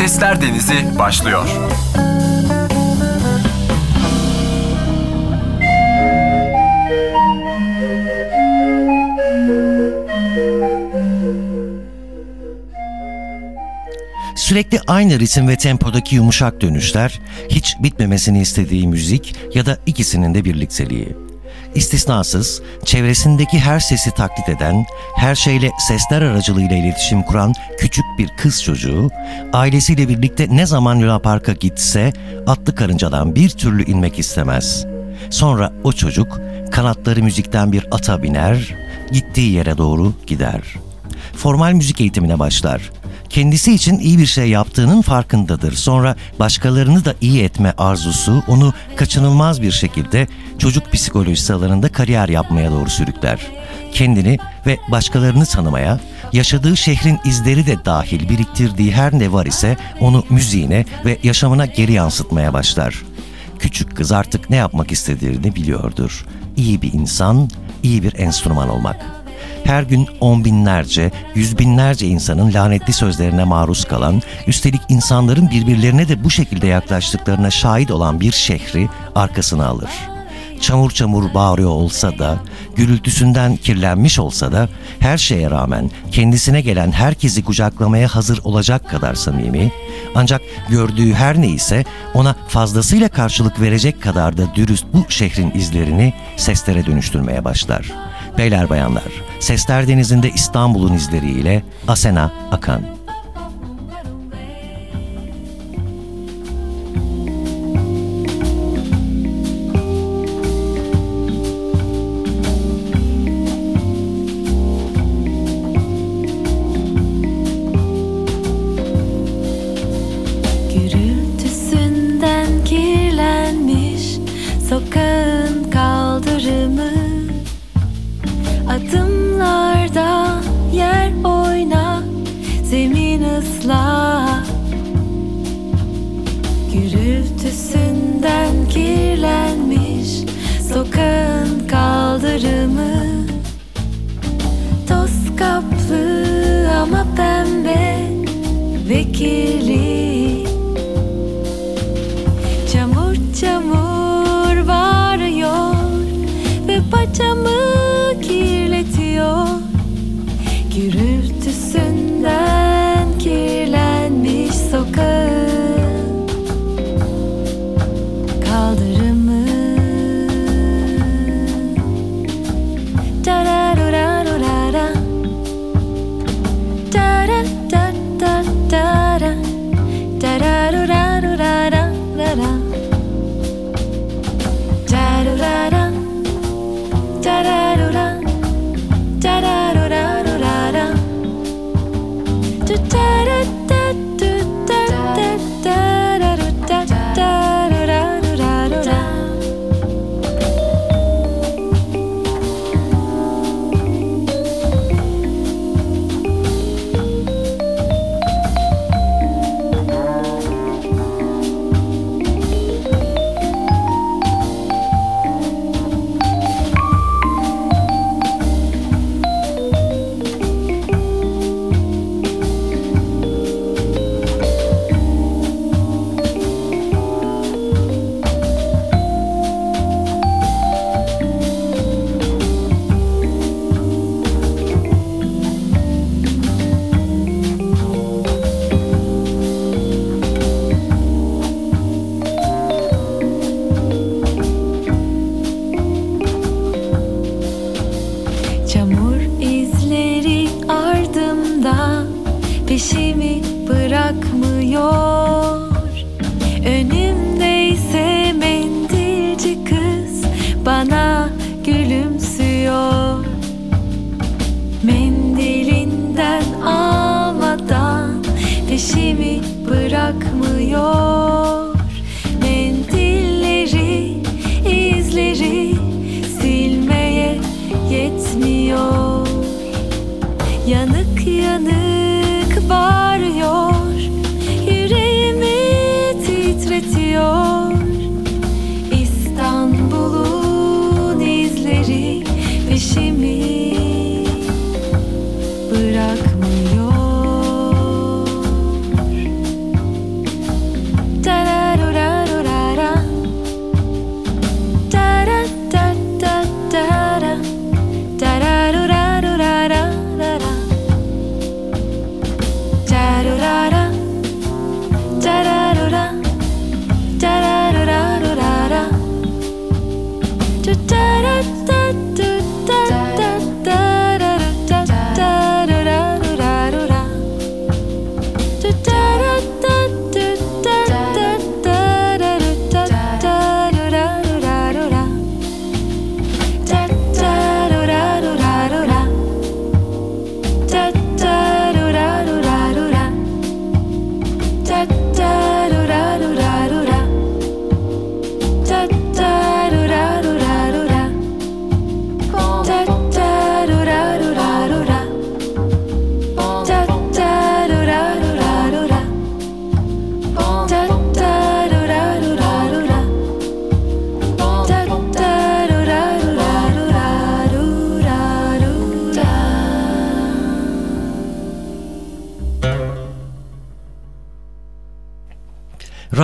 Sesler Denizi başlıyor. Sürekli aynı ritim ve tempodaki yumuşak dönüşler, hiç bitmemesini istediği müzik ya da ikisinin de birlikteliği. İstisnasız, çevresindeki her sesi taklit eden, her şeyle sesler aracılığıyla iletişim kuran küçük bir kız çocuğu, ailesiyle birlikte ne zaman Luna Park'a gitse atlı karıncadan bir türlü inmek istemez. Sonra o çocuk kanatları müzikten bir ata biner, gittiği yere doğru gider. Formal müzik eğitimine başlar kendisi için iyi bir şey yaptığının farkındadır. Sonra başkalarını da iyi etme arzusu onu kaçınılmaz bir şekilde çocuk psikolojisi alanında kariyer yapmaya doğru sürükler. Kendini ve başkalarını tanımaya, yaşadığı şehrin izleri de dahil biriktirdiği her ne var ise onu müziğine ve yaşamına geri yansıtmaya başlar. Küçük kız artık ne yapmak istediğini biliyordur. İyi bir insan, iyi bir enstrüman olmak.'' Her gün on binlerce, yüz binlerce insanın lanetli sözlerine maruz kalan, üstelik insanların birbirlerine de bu şekilde yaklaştıklarına şahit olan bir şehri arkasına alır. Çamur çamur bağırıyor olsa da, gürültüsünden kirlenmiş olsa da, her şeye rağmen kendisine gelen herkesi kucaklamaya hazır olacak kadar samimi, ancak gördüğü her neyse ona fazlasıyla karşılık verecek kadar da dürüst bu şehrin izlerini seslere dönüştürmeye başlar.'' Beyler bayanlar, Sesler Denizi'nde İstanbul'un izleriyle Asena Akan. fikirli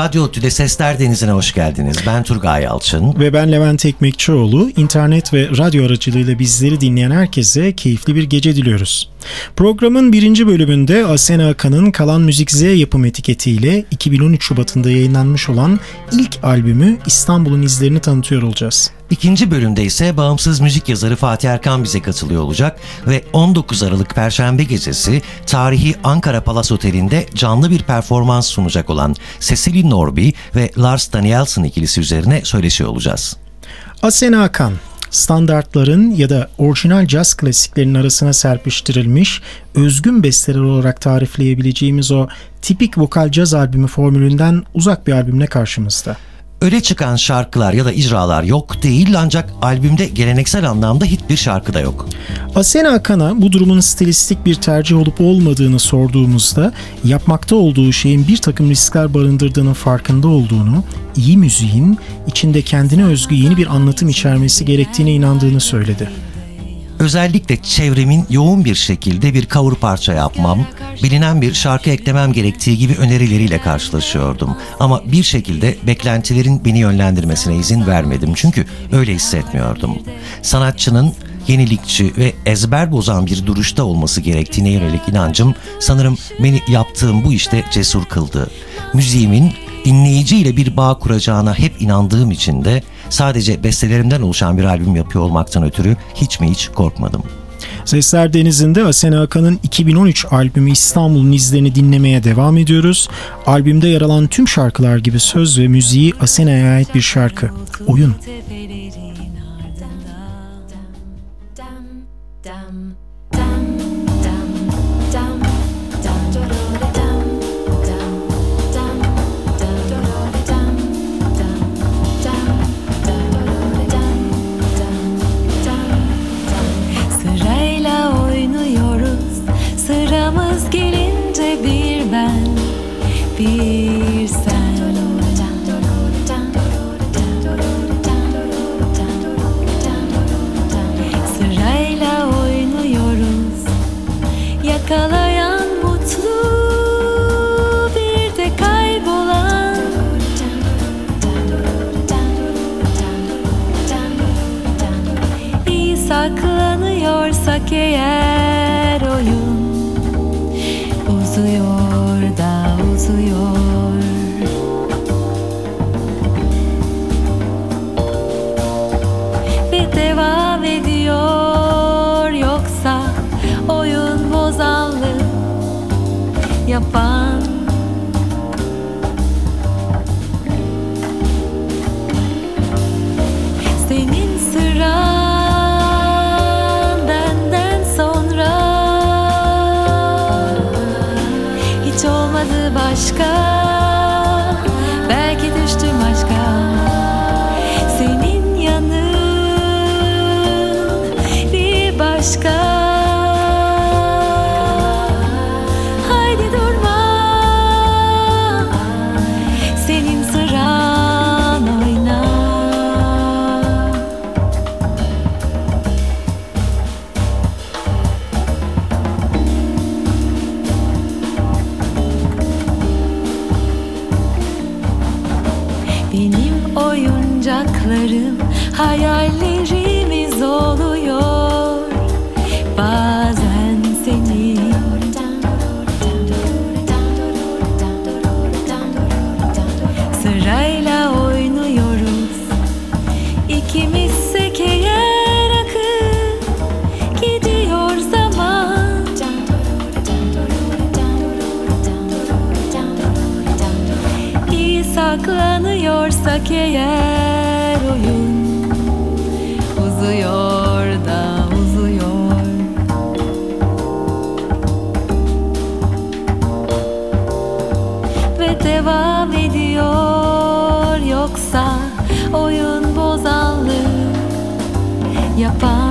Radyo Tüde Sesler Denizi'ne hoş geldiniz. Ben Turgay Yalçın. Ve ben Levent Ekmekçioğlu. İnternet ve radyo aracılığıyla bizleri dinleyen herkese keyifli bir gece diliyoruz. Programın birinci bölümünde Asena Akan'ın Kalan Müzik Z yapım etiketiyle 2013 Şubat'ında yayınlanmış olan ilk albümü İstanbul'un izlerini tanıtıyor olacağız. İkinci bölümde ise bağımsız müzik yazarı Fatih Erkan bize katılıyor olacak ve 19 Aralık Perşembe gecesi tarihi Ankara Palas Oteli'nde canlı bir performans sunacak olan Cecily Norby ve Lars Danielsen ikilisi üzerine söyleşi olacağız. Asena Akan, standartların ya da orijinal caz klasiklerinin arasına serpiştirilmiş, özgün besteler olarak tarifleyebileceğimiz o tipik vokal caz albümü formülünden uzak bir albümle karşımızda. Öyle çıkan şarkılar ya da icralar yok değil ancak albümde geleneksel anlamda hiçbir şarkı da yok. Asena Akan'a bu durumun stilistik bir tercih olup olmadığını sorduğumuzda yapmakta olduğu şeyin bir takım riskler barındırdığının farkında olduğunu, iyi müziğin içinde kendine özgü yeni bir anlatım içermesi gerektiğine inandığını söyledi. Özellikle çevremin yoğun bir şekilde bir cover parça yapmam, bilinen bir şarkı eklemem gerektiği gibi önerileriyle karşılaşıyordum. Ama bir şekilde beklentilerin beni yönlendirmesine izin vermedim çünkü öyle hissetmiyordum. Sanatçının yenilikçi ve ezber bozan bir duruşta olması gerektiğine yönelik inancım sanırım beni yaptığım bu işte cesur kıldı. Müziğimin dinleyiciyle bir bağ kuracağına hep inandığım için de sadece bestelerimden oluşan bir albüm yapıyor olmaktan ötürü hiç mi hiç korkmadım. Sesler Denizi'nde Asena Akan'ın 2013 albümü İstanbul'un izlerini dinlemeye devam ediyoruz. Albümde yer alan tüm şarkılar gibi söz ve müziği Asena'ya ait bir şarkı. Oyun. Yapan Senin Benim oyuncaklarım hayallerimiz oluyor. Bazen saklanıyorsak eğer oyun Uzuyor da uzuyor. Ve devam ediyor Yoksa oyun bozanlık yapan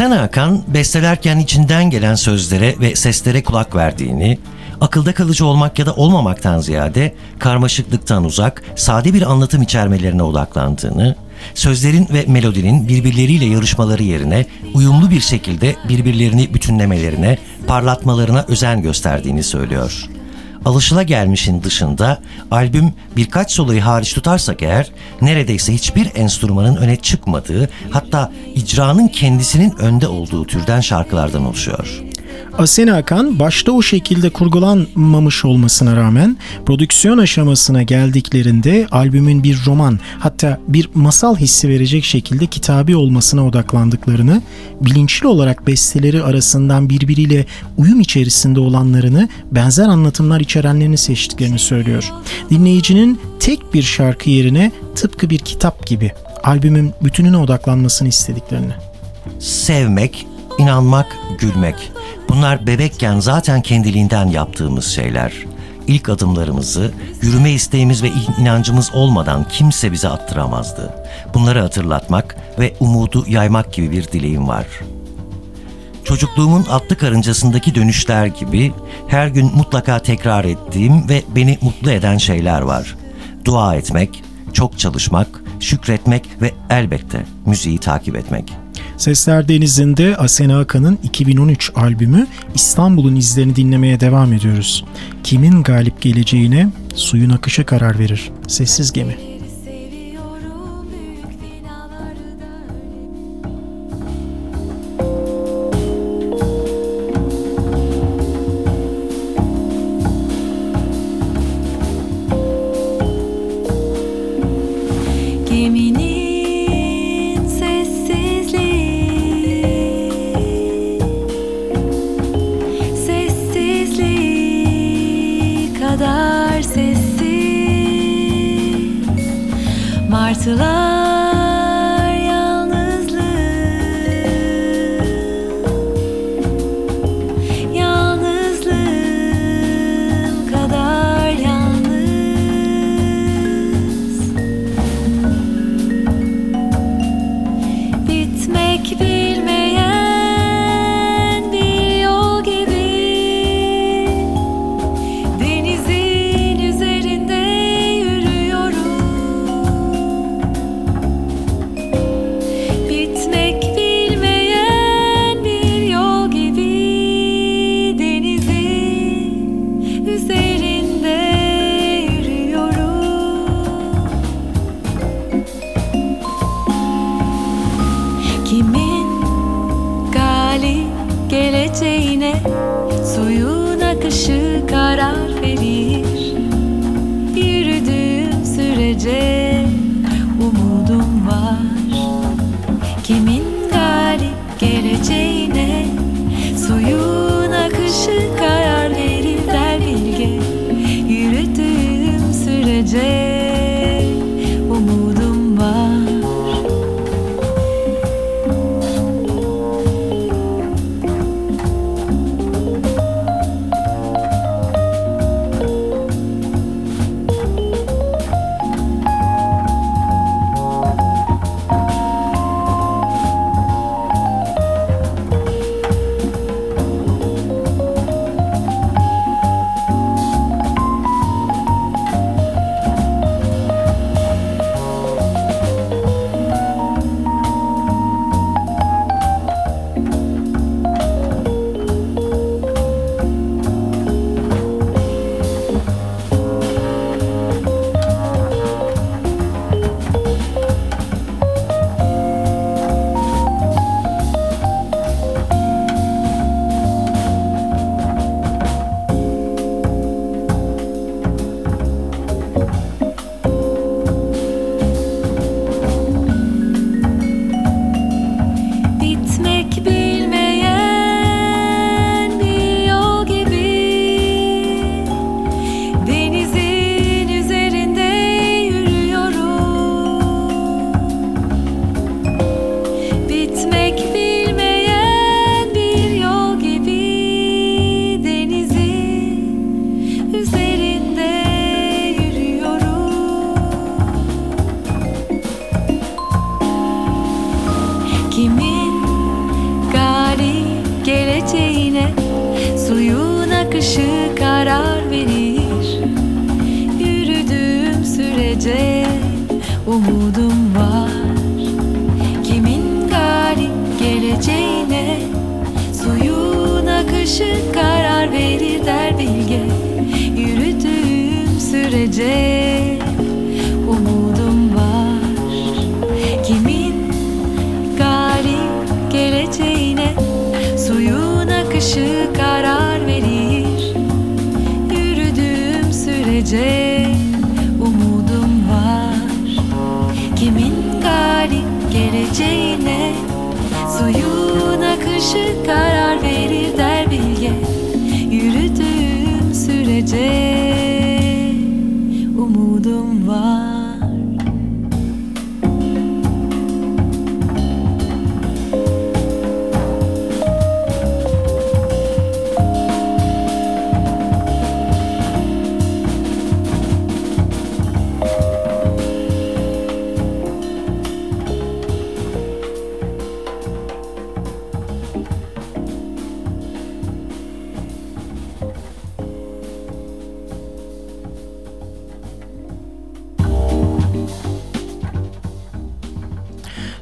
Asena Hakan bestelerken içinden gelen sözlere ve seslere kulak verdiğini, akılda kalıcı olmak ya da olmamaktan ziyade karmaşıklıktan uzak, sade bir anlatım içermelerine odaklandığını, sözlerin ve melodinin birbirleriyle yarışmaları yerine uyumlu bir şekilde birbirlerini bütünlemelerine, parlatmalarına özen gösterdiğini söylüyor. Alışılagelmişin dışında albüm birkaç solayı hariç tutarsak eğer neredeyse hiçbir enstrümanın öne çıkmadığı hatta icranın kendisinin önde olduğu türden şarkılardan oluşuyor. Asena Hakan başta o şekilde kurgulanmamış olmasına rağmen prodüksiyon aşamasına geldiklerinde albümün bir roman hatta bir masal hissi verecek şekilde kitabi olmasına odaklandıklarını, bilinçli olarak besteleri arasından birbiriyle uyum içerisinde olanlarını, benzer anlatımlar içerenlerini seçtiklerini söylüyor. Dinleyicinin tek bir şarkı yerine tıpkı bir kitap gibi albümün bütününe odaklanmasını istediklerini. Sevmek, inanmak, gülmek. Bunlar bebekken zaten kendiliğinden yaptığımız şeyler. İlk adımlarımızı, yürüme isteğimiz ve inancımız olmadan kimse bize attıramazdı. Bunları hatırlatmak ve umudu yaymak gibi bir dileğim var. Çocukluğumun atlı karıncasındaki dönüşler gibi her gün mutlaka tekrar ettiğim ve beni mutlu eden şeyler var. Dua etmek, çok çalışmak, şükretmek ve elbette müziği takip etmek.'' Sesler Denizi'nde Asena Hakan'ın 2013 albümü İstanbul'un izlerini dinlemeye devam ediyoruz. Kimin galip geleceğine suyun akışı karar verir. Sessiz Gemi. Martılar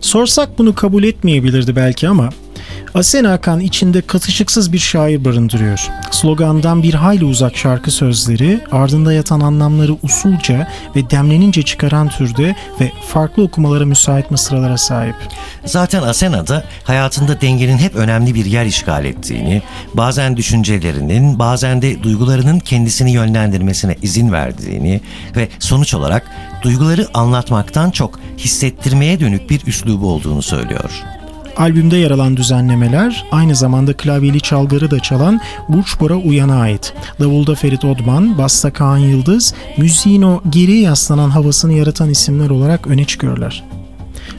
Sorsak bunu kabul etmeyebilirdi belki ama Asena Hakan içinde katışıksız bir şair barındırıyor. Slogandan bir hayli uzak şarkı sözleri, ardında yatan anlamları usulca ve demlenince çıkaran türde ve farklı okumalara müsait mısralara sahip. Zaten Asena'da hayatında dengenin hep önemli bir yer işgal ettiğini, bazen düşüncelerinin, bazen de duygularının kendisini yönlendirmesine izin verdiğini ve sonuç olarak duyguları anlatmaktan çok hissettirmeye dönük bir üslubu olduğunu söylüyor. Albümde yer alan düzenlemeler aynı zamanda klavyeli çalgıları da çalan Burç Bora Uyan'a ait. Davulda Ferit Odman, Basta Kaan Yıldız, müziğin o geriye yaslanan havasını yaratan isimler olarak öne çıkıyorlar.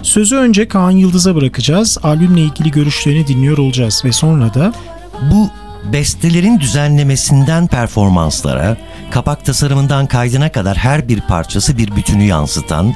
Sözü önce Kaan Yıldız'a bırakacağız, albümle ilgili görüşlerini dinliyor olacağız ve sonra da Bu bestelerin düzenlemesinden performanslara, kapak tasarımından kaydına kadar her bir parçası bir bütünü yansıtan,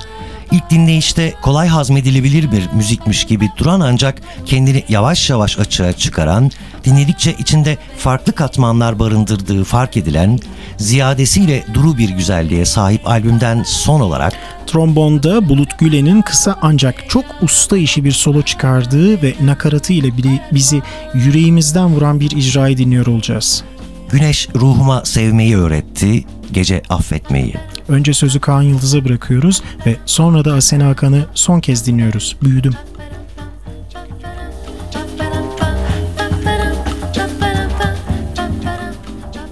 ilk dinleyişte kolay hazmedilebilir bir müzikmiş gibi duran ancak kendini yavaş yavaş açığa çıkaran, dinledikçe içinde farklı katmanlar barındırdığı fark edilen, ziyadesiyle duru bir güzelliğe sahip albümden son olarak trombonda Bulut Gülen'in kısa ancak çok usta işi bir solo çıkardığı ve nakaratı ile bizi yüreğimizden vuran bir icrayı dinliyor olacağız. Güneş ruhuma sevmeyi öğretti, gece affetmeyi. Önce sözü Kaan Yıldız'a bırakıyoruz ve sonra da Asena Hakan'ı son kez dinliyoruz. Büyüdüm.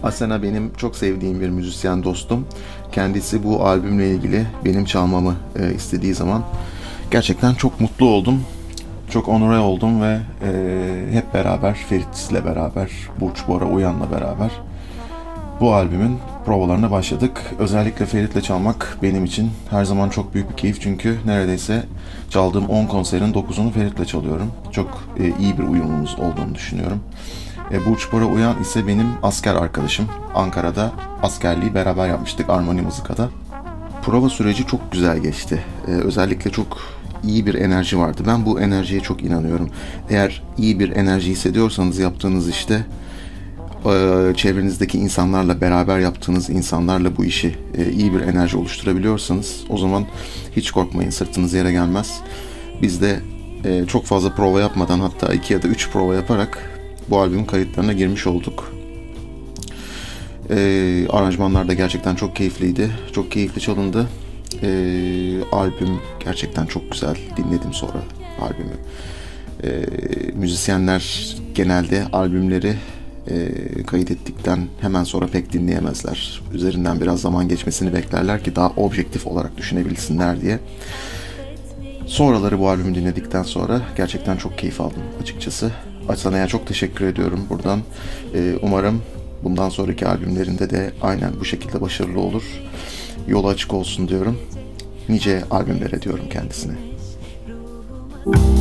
Asena benim çok sevdiğim bir müzisyen dostum. Kendisi bu albümle ilgili benim çalmamı e, istediği zaman gerçekten çok mutlu oldum. Çok onore oldum ve e, hep beraber Ferit'le beraber, Burç Bora Uyan'la beraber bu albümün provalarına başladık. Özellikle Ferit'le çalmak benim için her zaman çok büyük bir keyif çünkü neredeyse çaldığım 10 konserin 9'unu Ferit'le çalıyorum. Çok e, iyi bir uyumumuz olduğunu düşünüyorum. E, Burç Bora Uyan ise benim asker arkadaşım. Ankara'da askerliği beraber yapmıştık Armoni Mızıka'da. Prova süreci çok güzel geçti. E, özellikle çok iyi bir enerji vardı. Ben bu enerjiye çok inanıyorum. Eğer iyi bir enerji hissediyorsanız yaptığınız işte çevrenizdeki insanlarla beraber yaptığınız insanlarla bu işi e, iyi bir enerji oluşturabiliyorsanız o zaman hiç korkmayın sırtınız yere gelmez. Biz de e, çok fazla prova yapmadan hatta iki ya da üç prova yaparak bu albümün kayıtlarına girmiş olduk. E, aranjmanlar da gerçekten çok keyifliydi. Çok keyifli çalındı. E, albüm gerçekten çok güzel. Dinledim sonra albümü. E, müzisyenler genelde albümleri e, kaydettikten hemen sonra pek dinleyemezler. Üzerinden biraz zaman geçmesini beklerler ki daha objektif olarak düşünebilsinler diye. Sonraları bu albümü dinledikten sonra gerçekten çok keyif aldım açıkçası. Asana'ya çok teşekkür ediyorum buradan. E, umarım bundan sonraki albümlerinde de aynen bu şekilde başarılı olur. Yolu açık olsun diyorum. Nice albümlere diyorum kendisine. Güneşe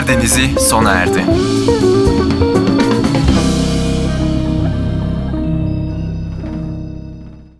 Sesler Denizi sona erdi.